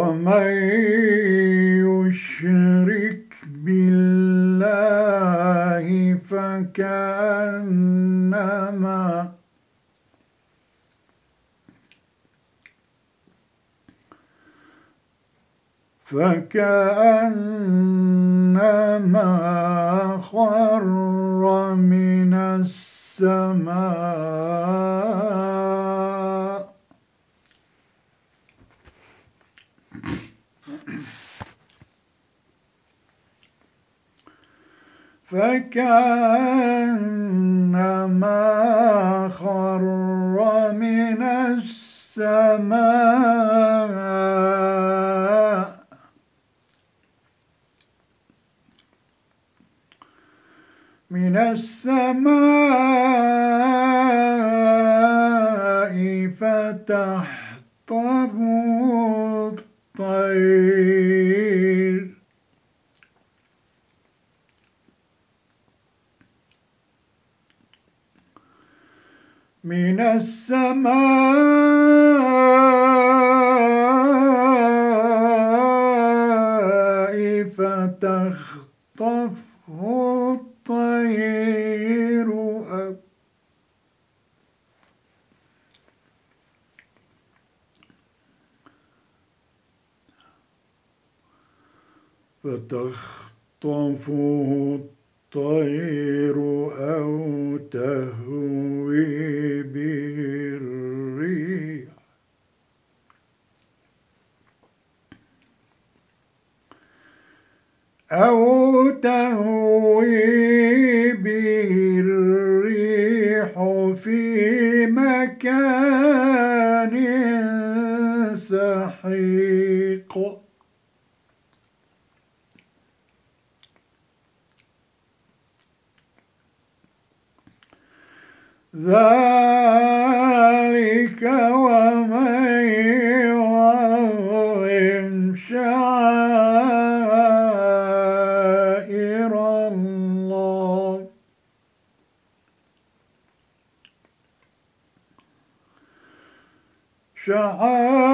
ومن يشرك بالله فكأنما فكأنما خر من السماء فكأنما خر من السماء. من السماء فتحطه الطير. من السماء فتخطفه الطير أب فتخطفه الطير أو تهوي به الريح أو تهوي به الريح في مكان سحيق. ذلك ومن يعظم شعائر الله. شعائر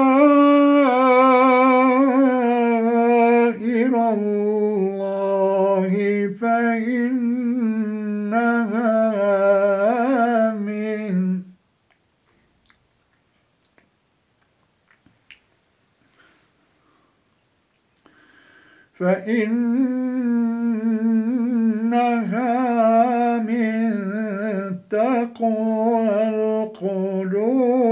فإنها من تقوى القلوب.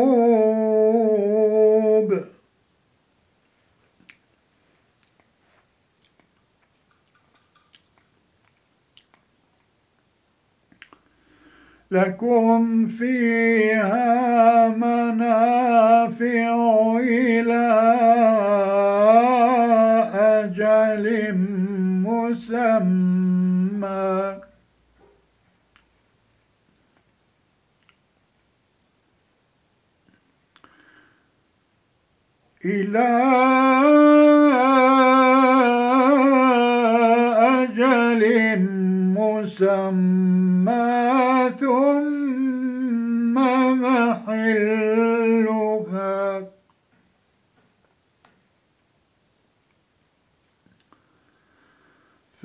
لكم فيها منافع إلى مسمى. إلى أجل مسمى ثم محلها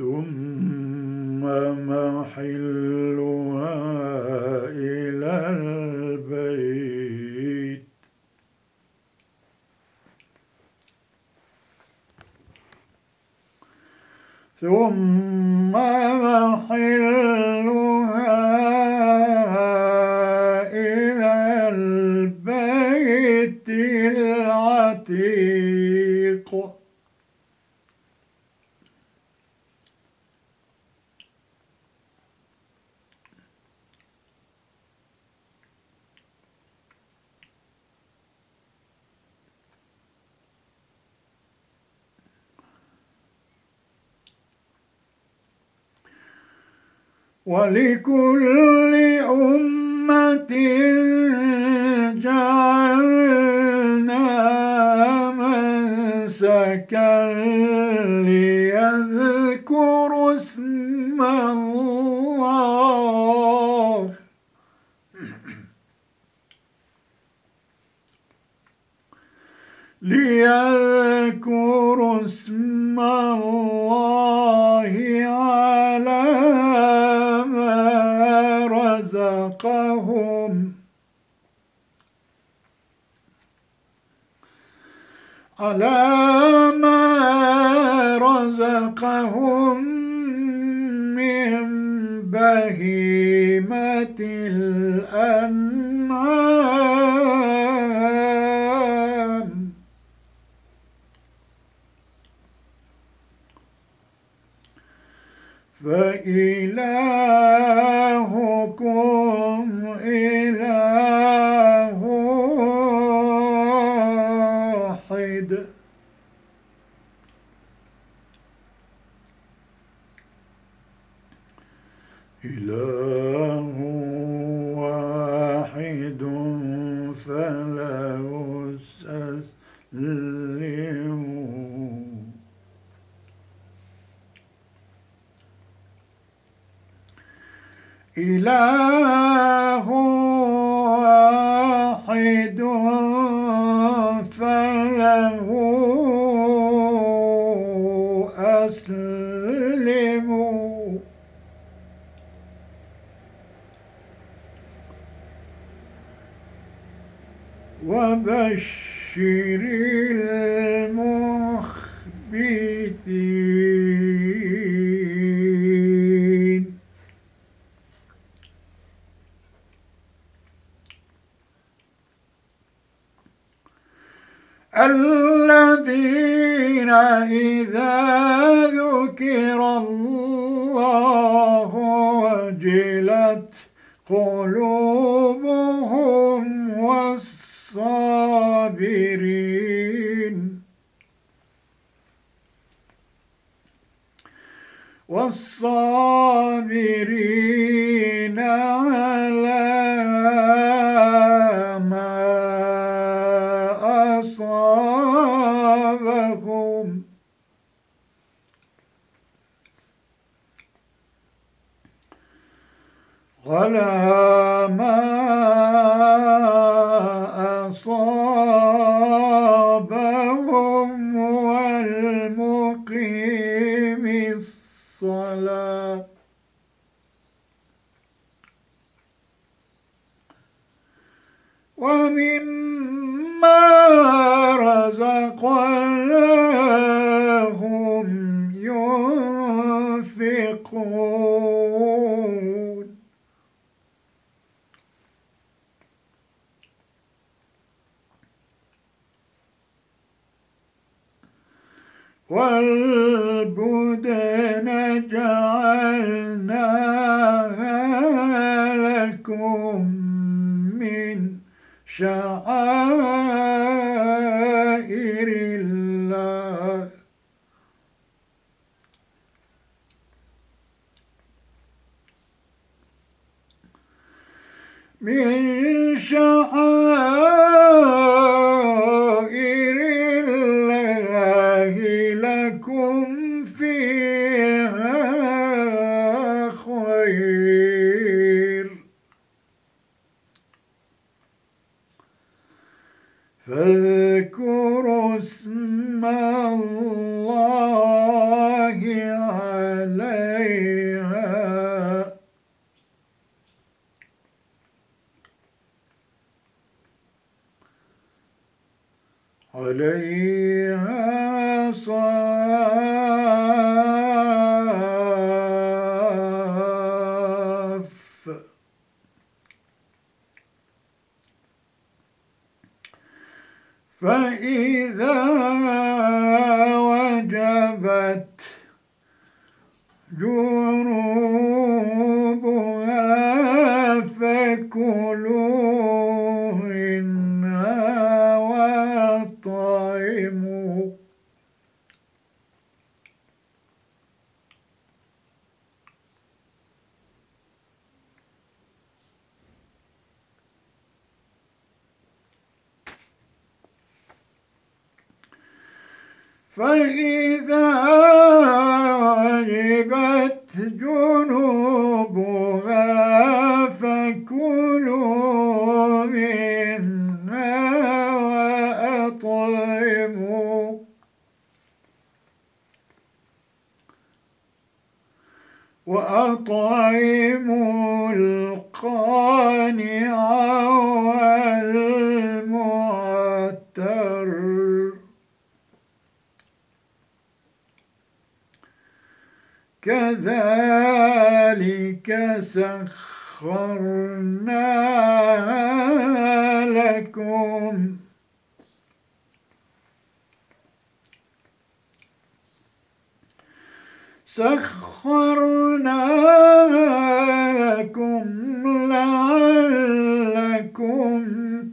ثم محلها إلى البيت. ثم محلها إلى البيت العتيق ولكل أمة جعلنا منسكا ليذكروا اسم الله. ليذكروا رزقهم على ما رزقهم من بهيمة الأنعام؟ فإلهكم إله واحد إله واحد فله استسلموا إله واحد فله أسلموا. وبشر المخبتين. الذين إذا ذكر الله وجلت قلوبهم والصابرين والصابرين على ما أصابهم على ما أصابهم والمقيم الصلاة. ومما رزقناهم ينفقون. والبدن جعلناها لكم من شعائر الله. من شعائر Hey. وأطعموا القانع والمعتر. كذلك سخرنا لكم. سخرنا لكم لعلكم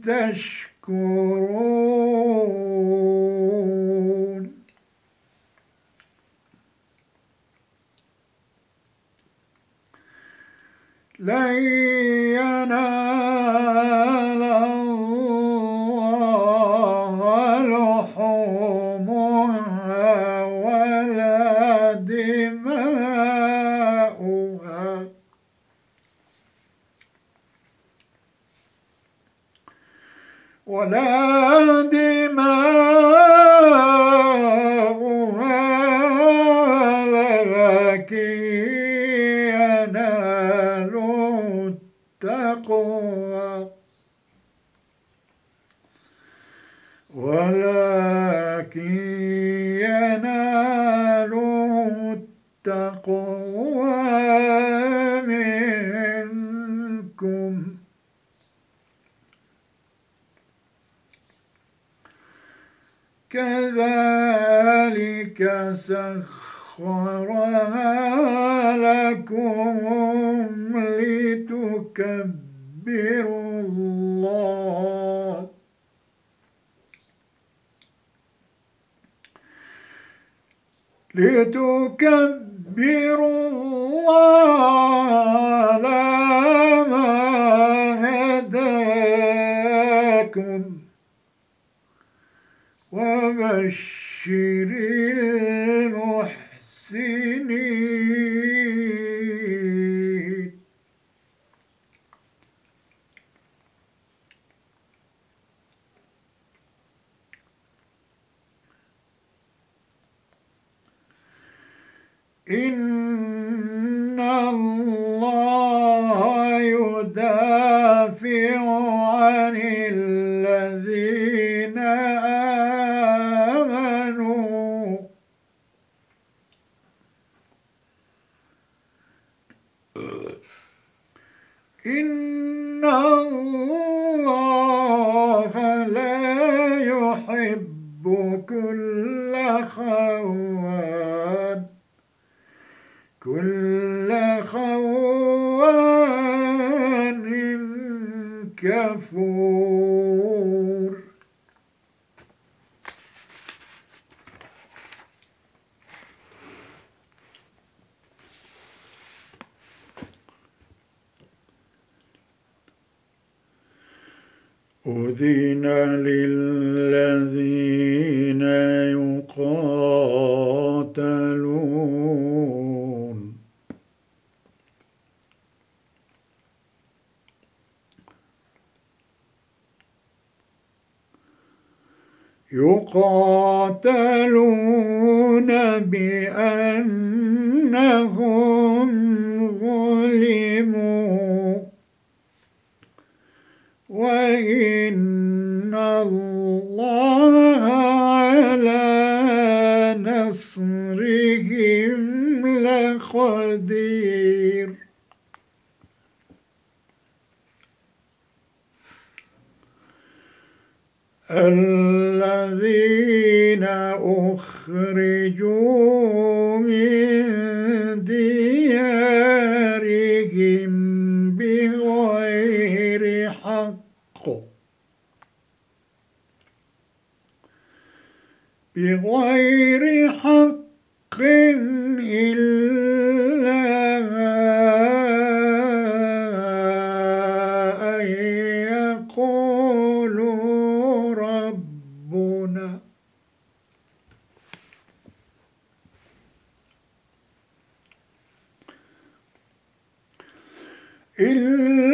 تشكرون. لن ينال ولا دماؤها لكن يناله التقوى. ولكن يناله التقوى. كذلك سخرها لكم لتكبروا الله. لتكبروا الله على ما هداكم وبشر المحسنين إن الله يدافع عن الذين آمنوا. إن الله لا يحب كل خوان. كل خوان كفور. أذن للذين يقاتلون. يقاتلون بأنهم ظلموا. وإن الله على نصرهم لقدير. الذين أخرجوا من ديارهم بغير حق. بغير حق إلا إلا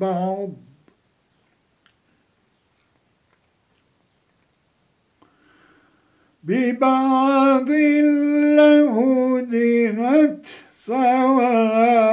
بعض ببعض لهدمت صواب.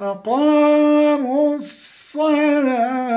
أقاموا الصلاة.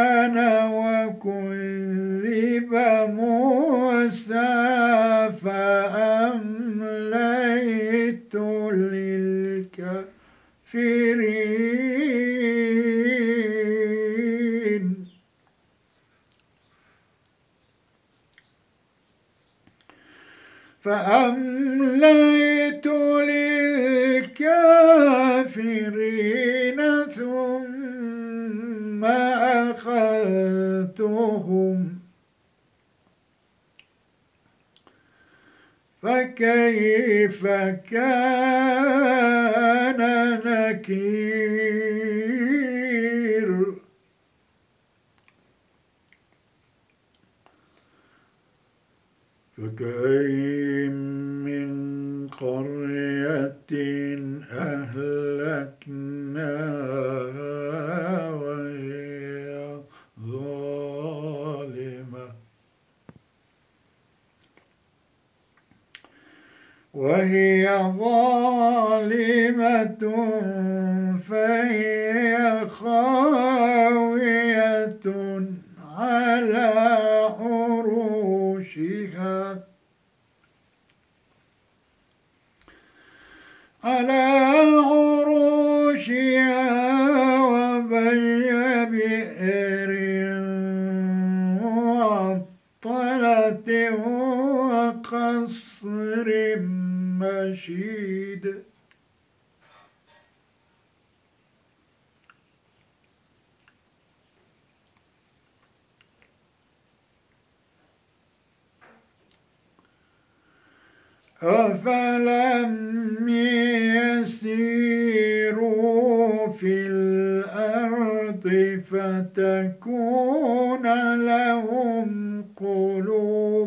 مدين وكذب موسى فأمليت للكافرين. فأمليت للكافرين ثم ما أخذتهم. فكيف كان نكير؟ فكأين من قرية أهلكناها؟ وهي ظالمة فهي خاوية على عروشها. على عروشها وبي بئر وقصر مشيد أفلم يسيروا في الأرض فتكون لهم قلوب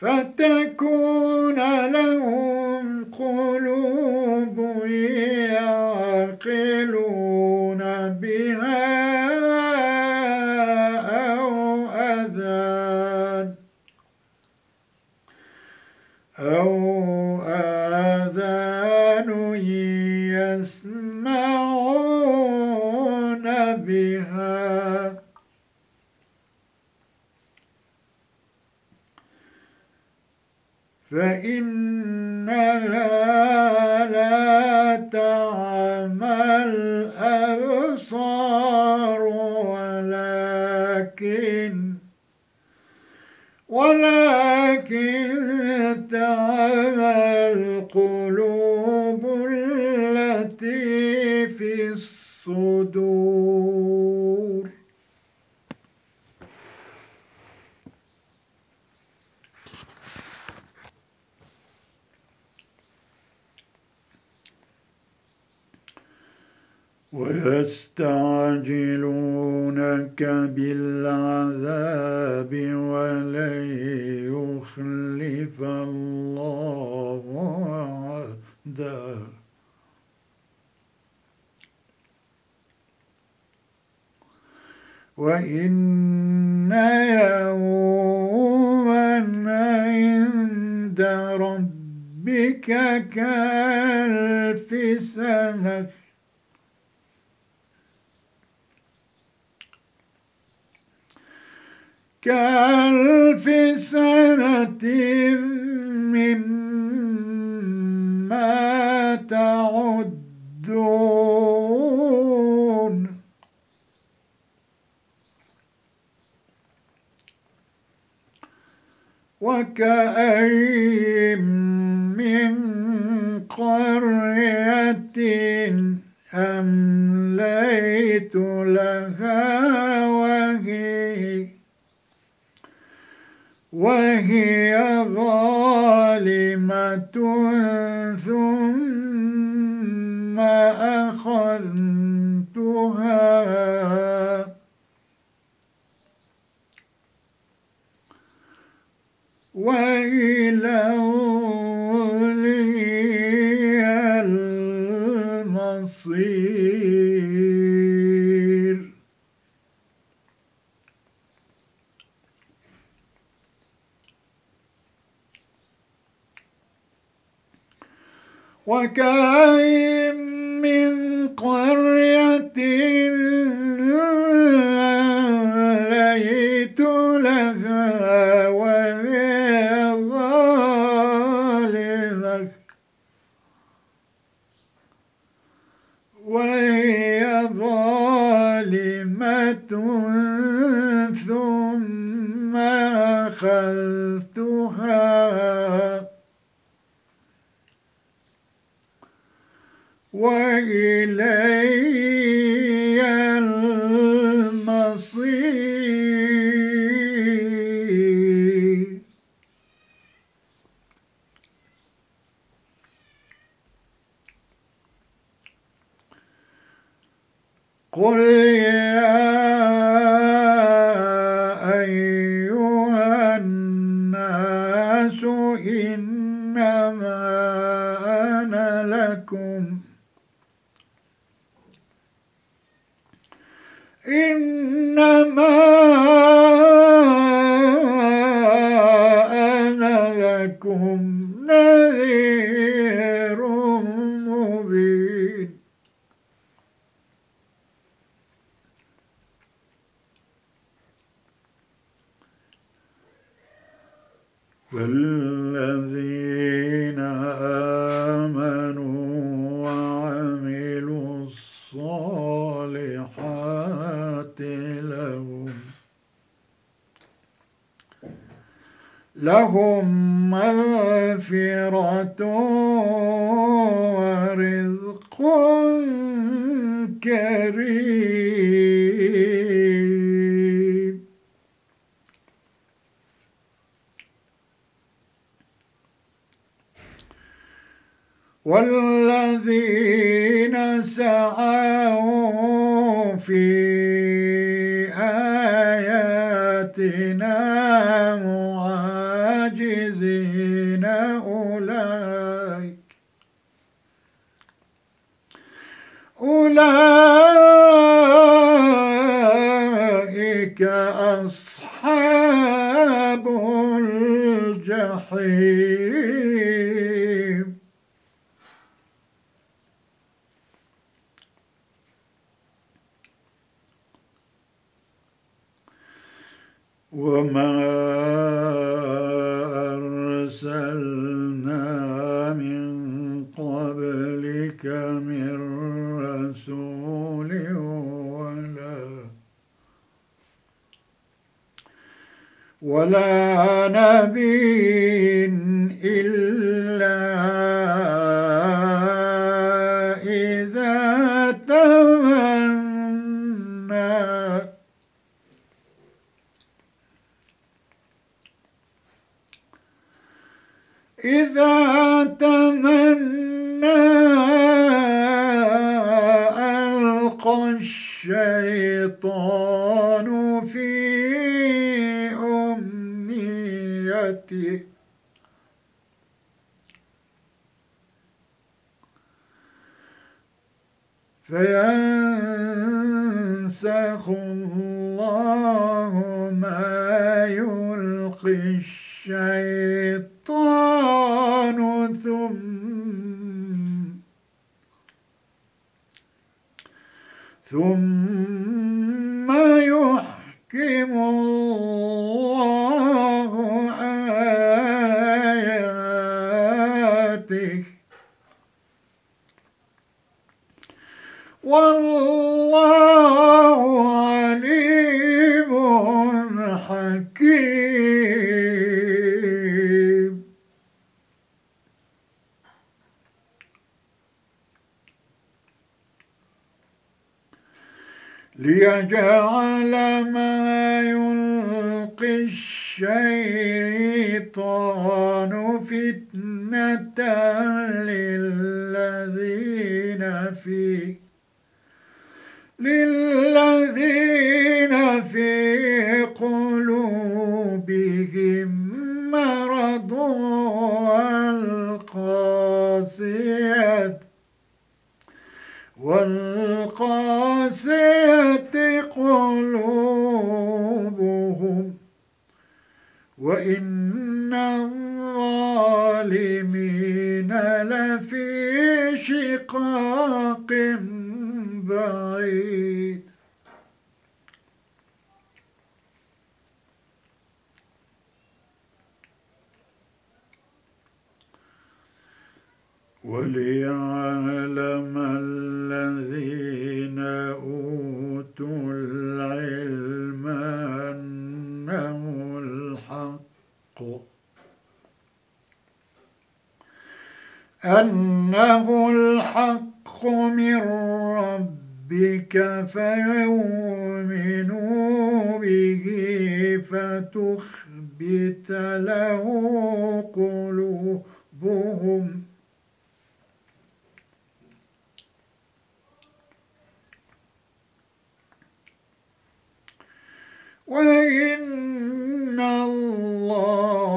فتكون لهم قلوب يعقلون فإنها لا تعمى الأبصار ولكن ولكن تعمى القلوب التي في الصدور. ويستعجلونك بالعذاب ولن يخلف الله وعده وإن يوما عند ربك كألف سنة كألف سنة مما تعدون. وكأين من قرية أمليت لها وهي وهي ظالمة ثم أخذتها. وإلى أولي وكاين من قرية ليت لها وهي ظالمة وهي ظالمة ثم أخذتها وإلي أولئك أصحاب ليجعل ما يلقي الشيطان فتنة للذين في للذين في قلوبهم مرض والقاسية والقاسية قلوبهم وإن الظالمين لفي شقاق بعيد. وليعلم الذين أوتوا أنه الحق. أنه الحق من ربك فيؤمنوا به فتخبت له قلوبهم. وإن الله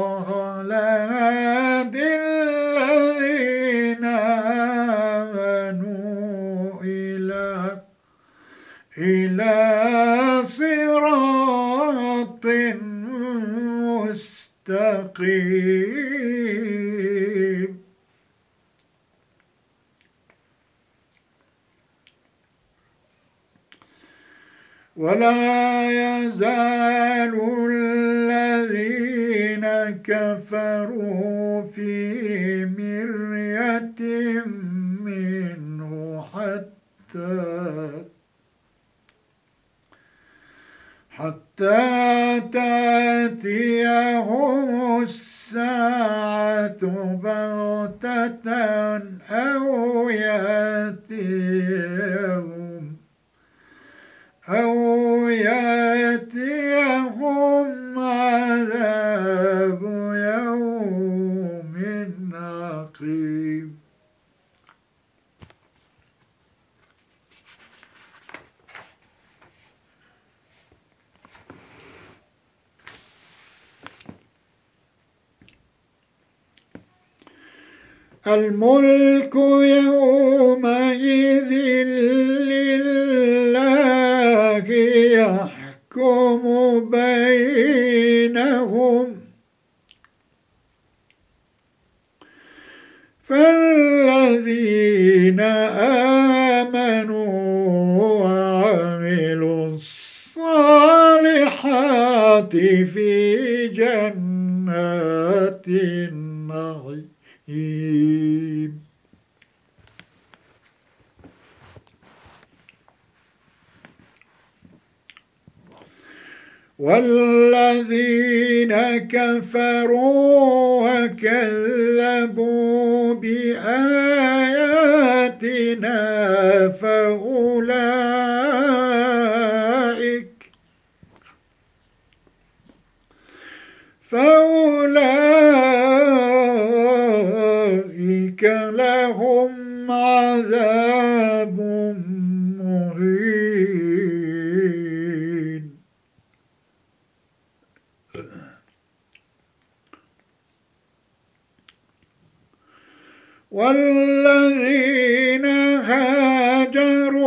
morning. والذين كفروا وكذبوا بآياتنا فأولئك فأولئك لهم عذاب مهين والذين هاجروا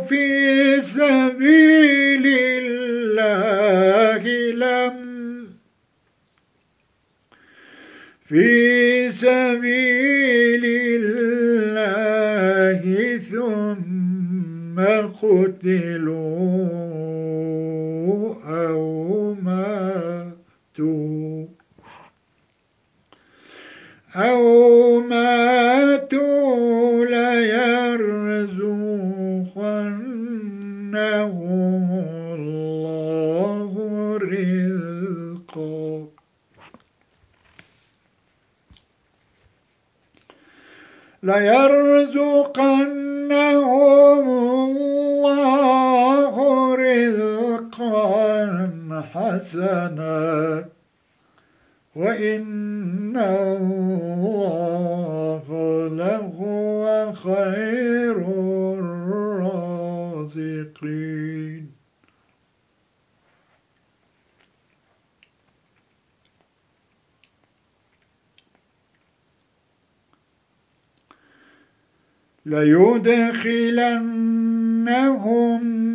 في سبيل الله لم في سبيل الله ثم قتلوا أو ماتوا أو ماتوا ليرزقنهم الله رزقا. ليرزقنهم حسنا وإن الله لهو خير الرازقين. ليدخلنهم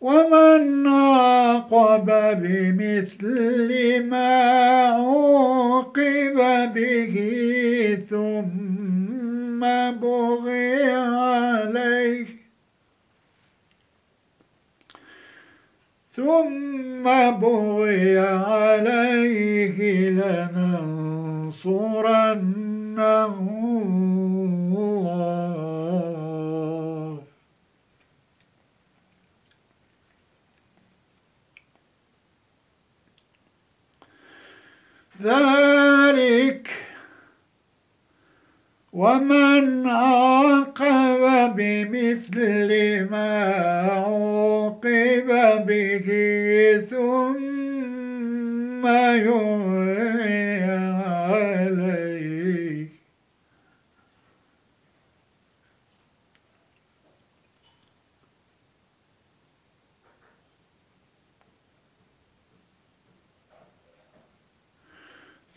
ومن عاقب بمثل ما عوقب به ثم بغي عليه ثم بغي عليه لننصرنه ذلك ومن عاقب بمثل ما عوقب به ثم يغي عليه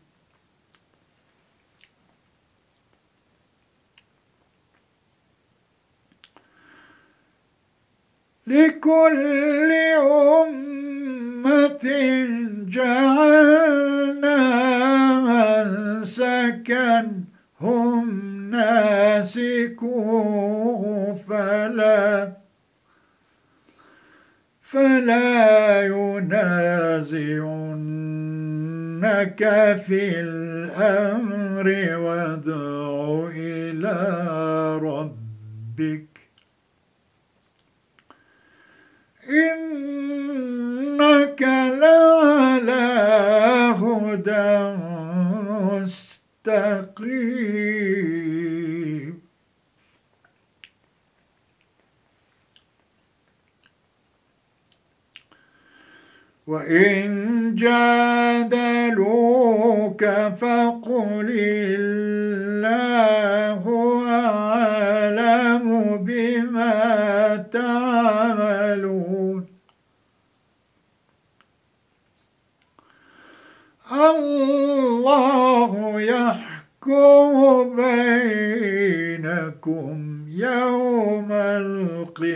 لكل أمة جعلنا منسكا هم ناسكوه فلا فلا ينازعنك في الأمر وادع إلى ربك. إنك لعلى هدى مستقيم. وإن جادلوك فقل الله أعلم بما تعملون الله يحكم بينكم يوم القيامة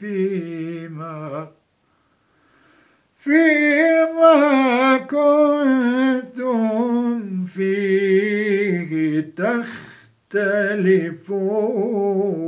فيما فيما كنتم فيه تختلفون.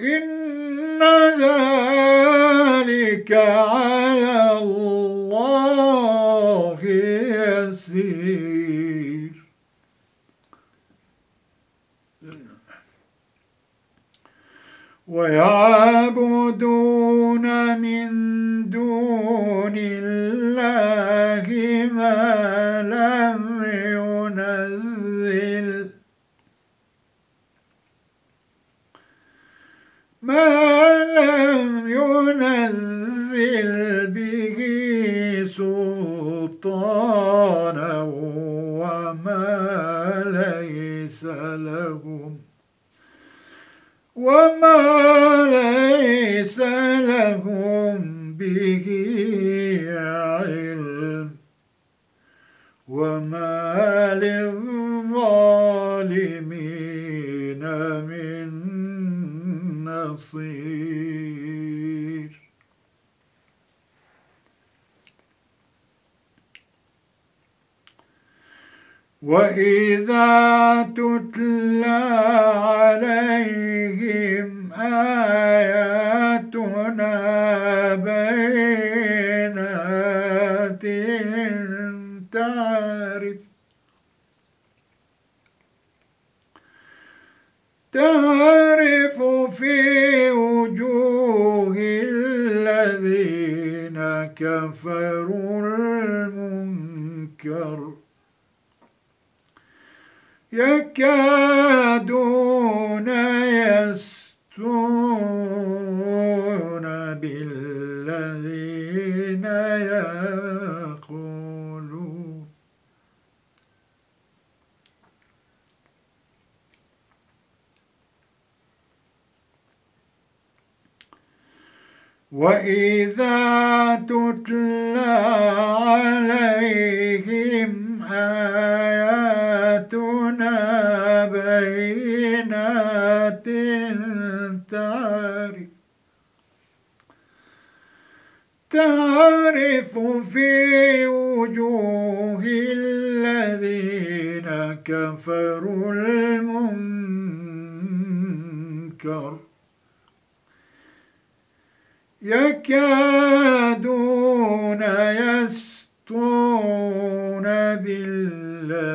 إن ذلك على الله يسير. ويعبدون من سلطانا وما ليس لهم. وما ليس لهم به علم. وما للظالمين من نصير. وإذا تتلى عليهم آياتنا بينات تعرف تعرف في وجوه الذين كفروا المنكر يكادون يستون بالذين يقولون. وإذا تتلى عليهم تعرف في وجوه الذين كفروا المنكر. يكادون يسطون بالذين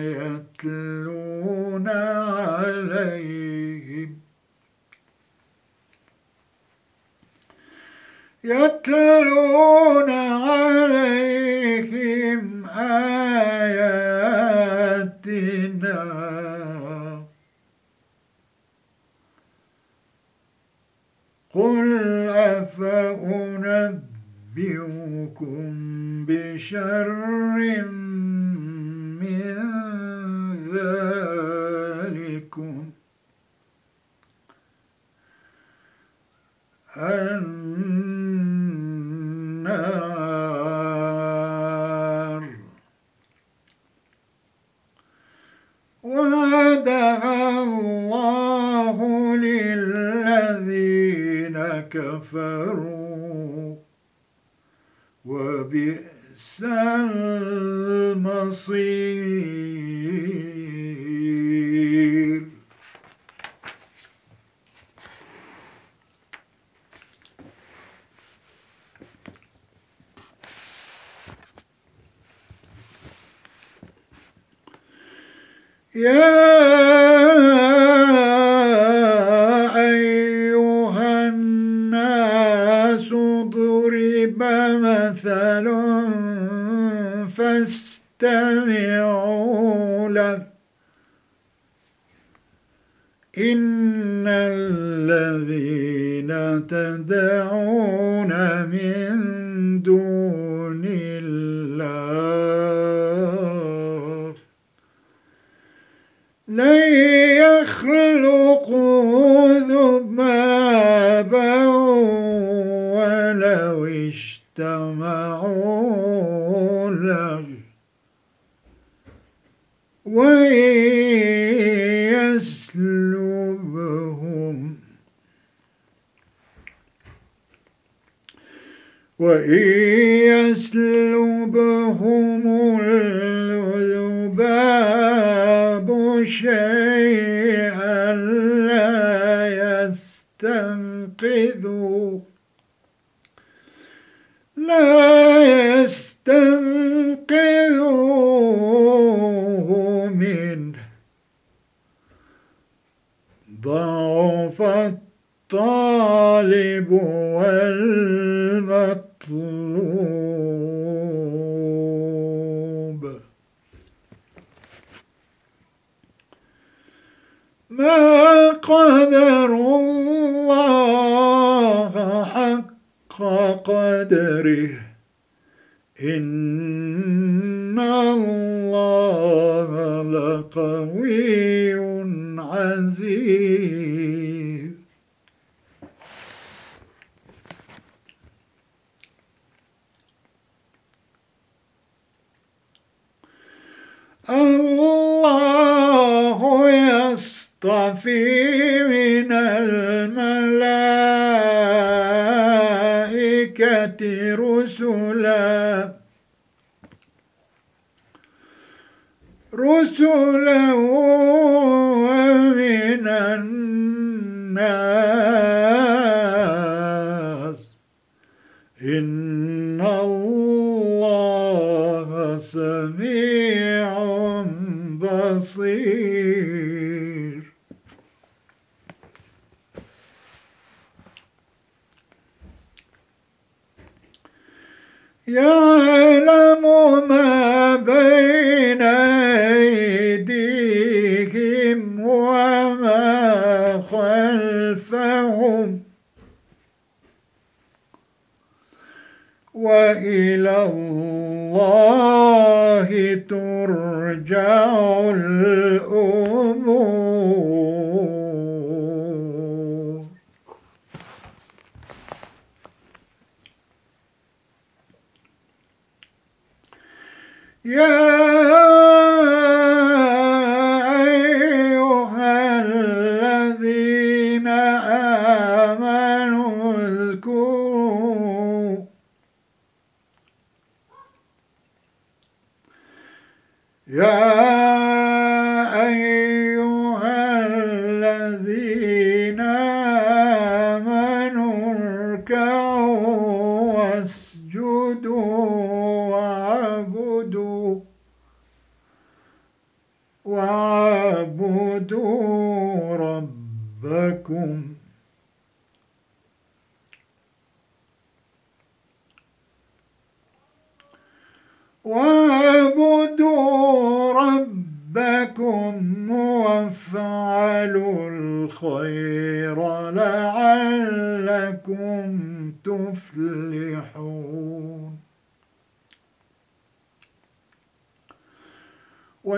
يتلون عليهم يتلون عليهم آياتنا. قل أفأنبئكم بشر من ذلكم؟ النار وعدها الله للذين كفروا وبئس المصير. Yeah. قوي عزيز. رسولا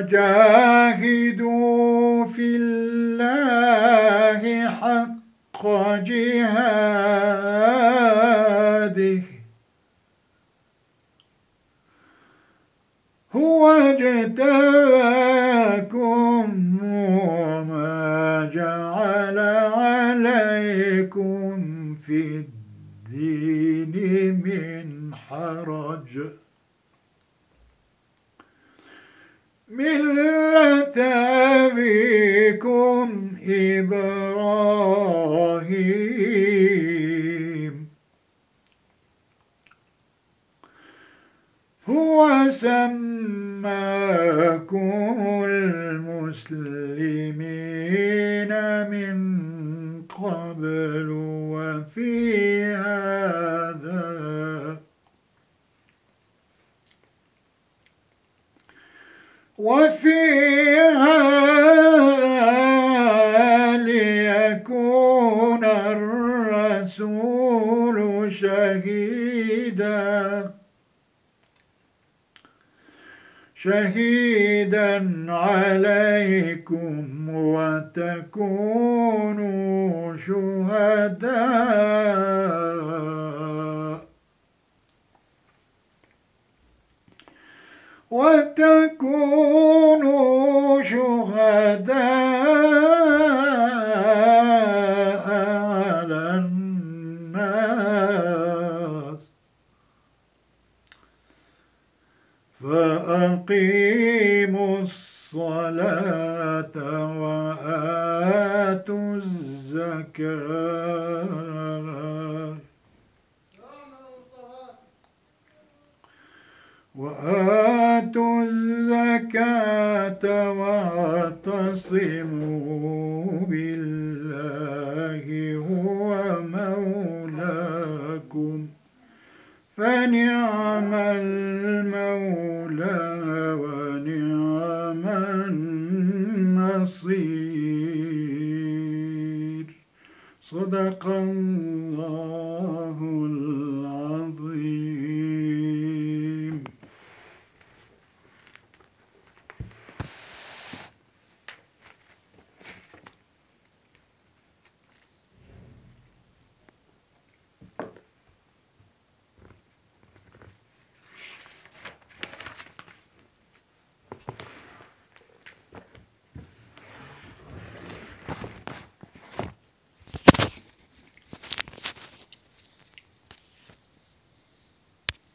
جاء ملة بكم إبراهيم. هو سماكم المسلمين من قبل وفي وفيها ليكون الرسول شهيدا. شهيدا عليكم وتكونوا شهداء. وتكونوا شهداء على الناس. فأقيموا الصلاة وآتوا الزكاة. وآتوا الزكاة واعتصموا بالله هو مولاكم. فنعم المولى ونعم النصير. صدق الله